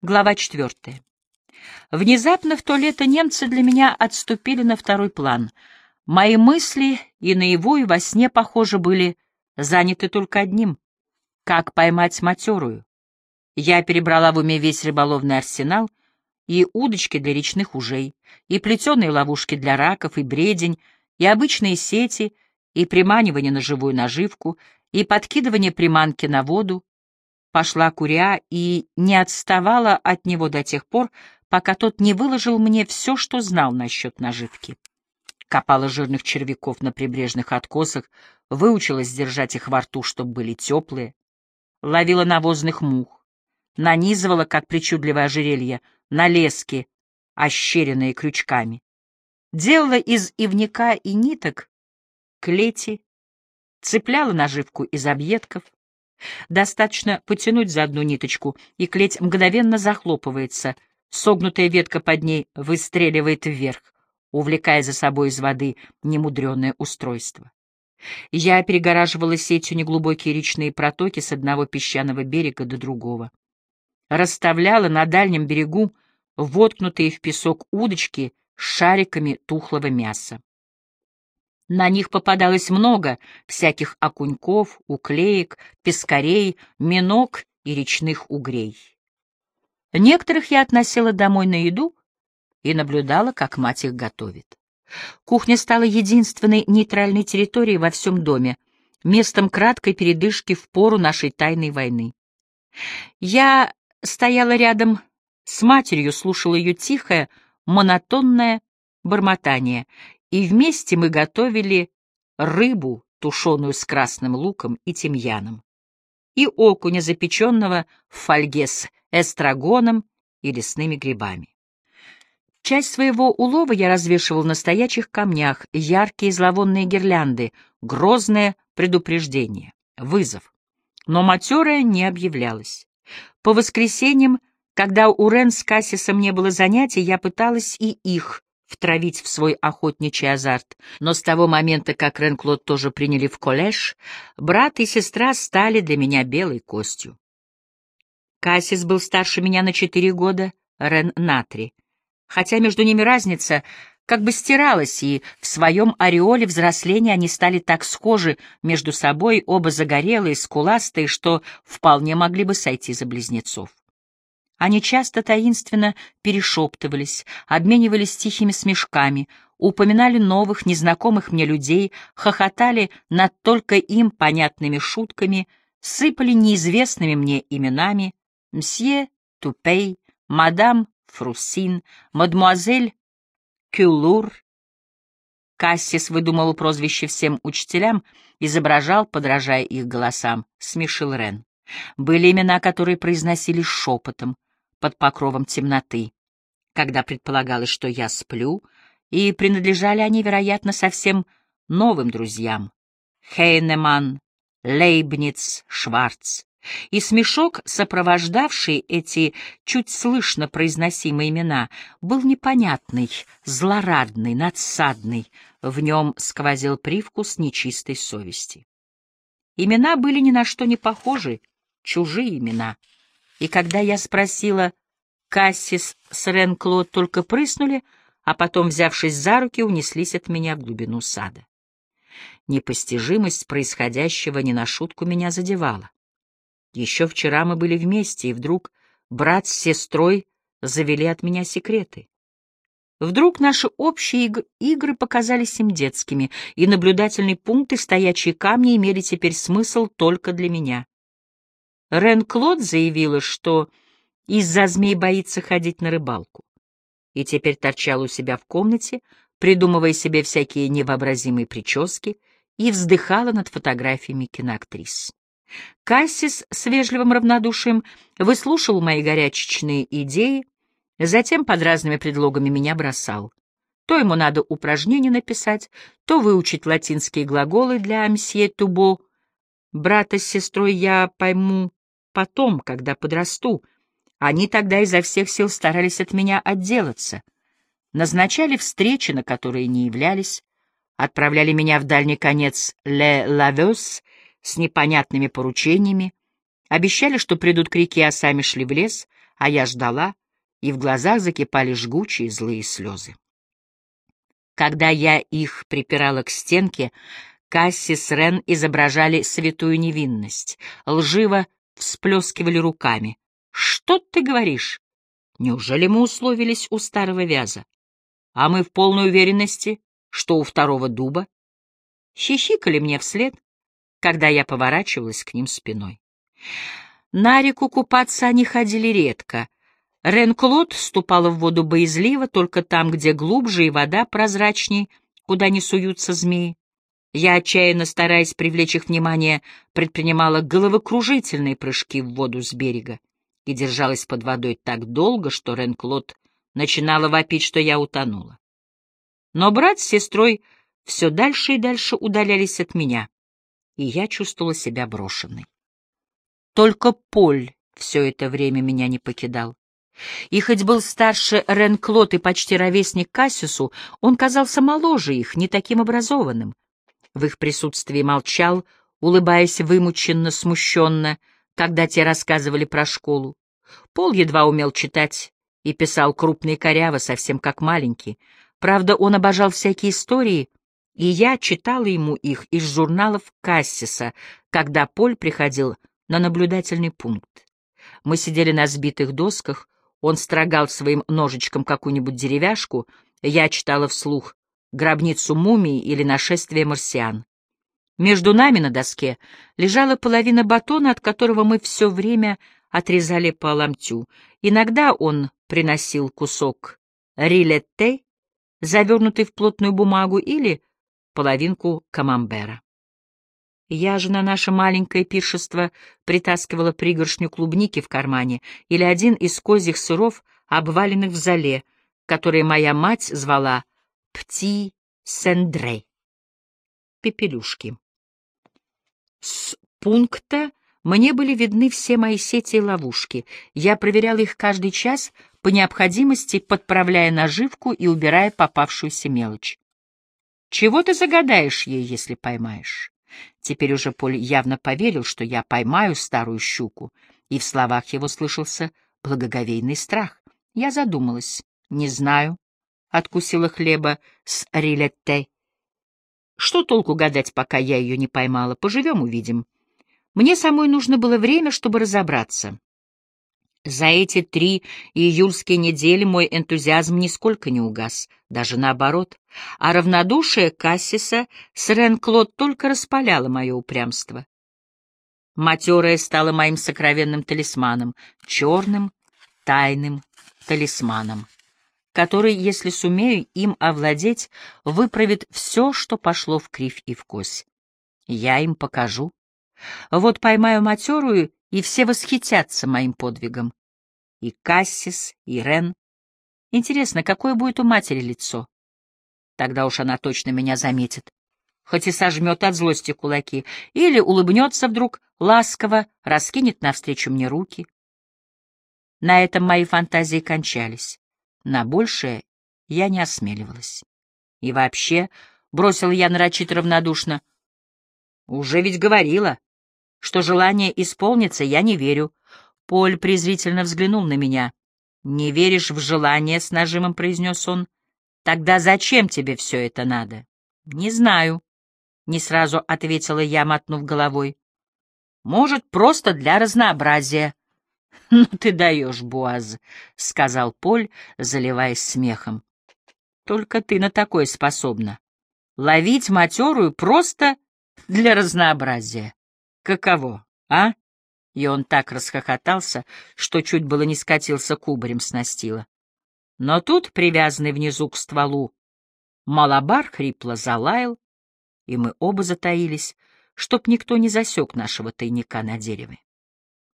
Глава четвертая. Внезапно в то лето немцы для меня отступили на второй план. Мои мысли и наяву, и во сне, похоже, были заняты только одним — как поймать матерую. Я перебрала в уме весь рыболовный арсенал, и удочки для речных ужей, и плетеные ловушки для раков, и бредень, и обычные сети, и приманивание на живую наживку, и подкидывание приманки на воду, пошла куря и не отставала от него до тех пор, пока тот не выложил мне все, что знал насчет наживки. Копала жирных червяков на прибрежных откосах, выучилась держать их во рту, чтобы были теплые, ловила навозных мух, нанизывала, как причудливое ожерелье, на лески, ощеренные крючками, делала из ивника и ниток клети, цепляла наживку из объедков, Достаточно потянуть за одну ниточку, и клеть мгновенно захлопывается, согнутая ветка под ней выстреливает вверх, увлекая за собой из воды немудреное устройство. Я перегораживала сетью неглубокие речные протоки с одного песчаного берега до другого. Расставляла на дальнем берегу воткнутые в песок удочки с шариками тухлого мяса. На них попадалось много всяких окуньков, уклеек, пескарей, минок и речных угрей. Некоторых я относила домой на еду и наблюдала, как мать их готовит. Кухня стала единственной нейтральной территорией во всем доме, местом краткой передышки в пору нашей тайной войны. Я стояла рядом с матерью, слушала ее тихое, монотонное бормотание и вместе мы готовили рыбу, тушеную с красным луком и тимьяном, и окуня, запеченного в фольге с эстрагоном и лесными грибами. Часть своего улова я развешивал на стоячих камнях, яркие зловонные гирлянды, грозное предупреждение, вызов. Но матерая не объявлялась. По воскресеньям, когда у Рен с Кассисом не было занятий, я пыталась и их втравить в свой охотничий азарт, но с того момента, как Ренклод тоже приняли в коллеж, брат и сестра стали для меня белой костью. Кассис был старше меня на четыре года, Рен — на три. Хотя между ними разница как бы стиралась, и в своем ореоле взросления они стали так схожи между собой, оба загорелые, скуластые, что вполне могли бы сойти за близнецов. Они часто таинственно перешептывались, обменивались тихими смешками, упоминали новых, незнакомых мне людей, хохотали над только им понятными шутками, сыпали неизвестными мне именами «Мсье Тупей», «Мадам Фрусин», «Мадмуазель Кюлур». Кассис выдумал прозвище всем учителям, изображал, подражая их голосам, смешил Рен. Были имена, которые произносились шепотом, под покровом темноты, когда предполагалось, что я сплю, и принадлежали они, вероятно, совсем новым друзьям — Хейнеман, Лейбниц, Шварц. И смешок, сопровождавший эти чуть слышно произносимые имена, был непонятный, злорадный, надсадный, в нем сквозил привкус нечистой совести. Имена были ни на что не похожи, чужие имена — и когда я спросила, Кассис с Рен-Клод только прыснули, а потом, взявшись за руки, унеслись от меня в глубину сада. Непостижимость происходящего не на шутку меня задевала. Еще вчера мы были вместе, и вдруг брат с сестрой завели от меня секреты. Вдруг наши общие иг игры показались им детскими, и наблюдательные пункты, стоячие камни, имели теперь смысл только для меня. Рен-Клод заявила, что из-за змей боится ходить на рыбалку. И теперь торчала у себя в комнате, придумывая себе всякие невообразимые прически, и вздыхала над фотографиями киноактрис. Кассис с вежливым равнодушием выслушивал мои горячечные идеи, затем под разными предлогами меня бросал. То ему надо упражнение написать, то выучить латинские глаголы для мсье Тубо. Брата с сестрой я пойму потом, когда подрасту. Они тогда изо всех сил старались от меня отделаться. Назначали встречи, на которые не являлись, отправляли меня в дальний конец Ле Лавес с непонятными поручениями, обещали, что придут к реке, а сами шли в лес, а я ждала, и в глазах закипали жгучие злые слезы. Когда я их припирала к стенке, Касси с Рен изображали святую невинность, лживо всплескивали руками. «Что ты говоришь? Неужели мы условились у старого вяза? А мы в полной уверенности, что у второго дуба?» Хихикали мне вслед, когда я поворачивалась к ним спиной. На реку купаться они ходили редко. Рен-Клод ступала в воду боязливо, только там, где глубже и вода прозрачней, куда не суются змеи. Я, отчаянно стараясь привлечь их внимание, предпринимала головокружительные прыжки в воду с берега и держалась под водой так долго, что Рен-Клод начинала вопить, что я утонула. Но брат с сестрой все дальше и дальше удалялись от меня, и я чувствовала себя брошенной. Только Поль все это время меня не покидал. И хоть был старше Рен-Клод и почти ровесник Кассису, он казался моложе их, не таким образованным. В их присутствии молчал, улыбаясь вымученно, смущенно, когда те рассказывали про школу. Пол едва умел читать и писал крупные коряво, совсем как маленький. Правда, он обожал всякие истории, и я читала ему их из журналов Кассиса, когда Поль приходил на наблюдательный пункт. Мы сидели на сбитых досках, он строгал своим ножичком какую-нибудь деревяшку, я читала вслух «Гробницу мумии» или «Нашествие марсиан». Между нами на доске лежала половина батона, от которого мы все время отрезали по ломтю. Иногда он приносил кусок рилетте, завернутый в плотную бумагу, или половинку камамбера. Я же на наше маленькое пиршество притаскивала пригоршню клубники в кармане или один из козьих сыров, обваленных в зале, которые моя мать звала «пти сендрей» — пепелюшки. С пункта мне были видны все мои сети и ловушки. Я проверяла их каждый час, по необходимости подправляя наживку и убирая попавшуюся мелочь. Чего ты загадаешь ей, если поймаешь? Теперь уже Поль явно поверил, что я поймаю старую щуку, и в словах его слышался благоговейный страх. Я задумалась. Не знаю. Откусила хлеба с рилетте. Что толку гадать, пока я ее не поймала? Поживем — увидим. Мне самой нужно было время, чтобы разобраться. За эти три июльские недели мой энтузиазм нисколько не угас, даже наоборот, а равнодушие Кассиса с Рен-Клод только распаляло мое упрямство. Матерая стала моим сокровенным талисманом, черным, тайным талисманом, который, если сумею им овладеть, выправит все, что пошло в кривь и в кось. Я им покажу. Вот поймаю матерую, и все восхитятся моим подвигом и Кассис, и Рен. Интересно, какое будет у матери лицо? Тогда уж она точно меня заметит. Хоть и сожмет от злости кулаки, или улыбнется вдруг ласково, раскинет навстречу мне руки. На этом мои фантазии кончались. На большее я не осмеливалась. И вообще, бросил я нарочито равнодушно, уже ведь говорила, что желание исполнится, я не верю. Поль презрительно взглянул на меня. «Не веришь в желание?» — с нажимом произнес он. «Тогда зачем тебе все это надо?» «Не знаю», — не сразу ответила я, мотнув головой. «Может, просто для разнообразия». «Ну ты даешь, Буаз», — сказал Поль, заливаясь смехом. «Только ты на такое способна. Ловить матерую просто для разнообразия. Каково, а?» И он так расхохотался, что чуть было не скатился кубарем с настила. Но тут, привязанный внизу к стволу, малабар хрипло залаял, и мы оба затаились, чтоб никто не засек нашего тайника на дереве.